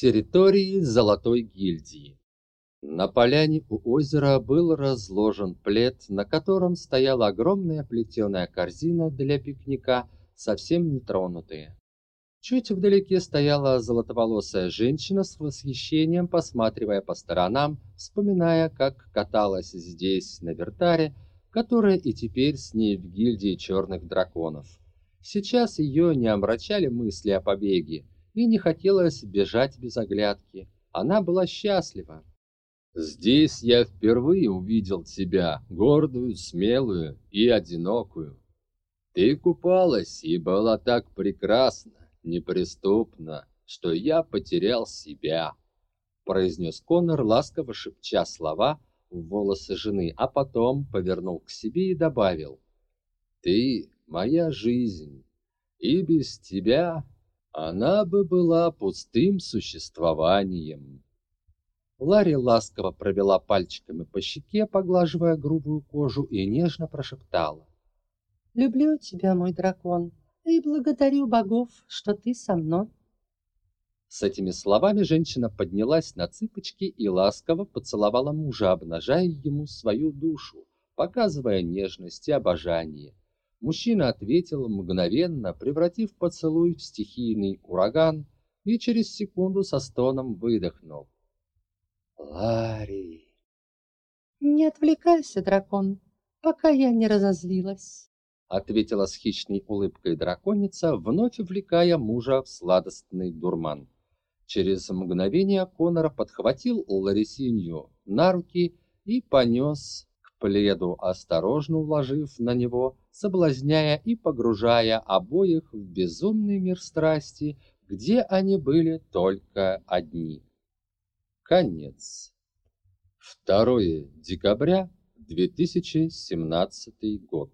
территории Золотой гильдии. На поляне у озера был разложен плед, на котором стояла огромная плетеная корзина для пикника, совсем не тронутая. Чуть вдалеке стояла золотоволосая женщина с восхищением, посматривая по сторонам, вспоминая, как каталась здесь на вертаре, которая и теперь с ней в гильдии черных драконов. Сейчас ее не омрачали мысли о побеге, и не хотелось бежать без оглядки. Она была счастлива. Здесь я впервые увидел тебя, гордую, смелую и одинокую. Ты купалась и была так прекрасна, неприступна, что я потерял себя, произнес Конор, ласково шепча слова в волосы жены, а потом повернул к себе и добавил: "Ты моя жизнь, и без тебя она бы была пустым существованием". Ларри ласково провела пальчиками по щеке, поглаживая грубую кожу, и нежно прошептала. «Люблю тебя, мой дракон, и благодарю богов, что ты со мной». С этими словами женщина поднялась на цыпочки и ласково поцеловала мужа, обнажая ему свою душу, показывая нежность и обожание. Мужчина ответил мгновенно, превратив поцелуй в стихийный ураган, и через секунду со стоном выдохнул. Ларри. Не отвлекайся, дракон, пока я не разозлилась, ответила с хищной улыбкой драконица, вновь увлекая мужа в сладостный дурман. Через мгновение Конор подхватил Ларисинью на руки и понес пледу, осторожно уложив на него, соблазняя и погружая обоих в безумный мир страсти, где они были только одни. Конец. 2 декабря 2017 год.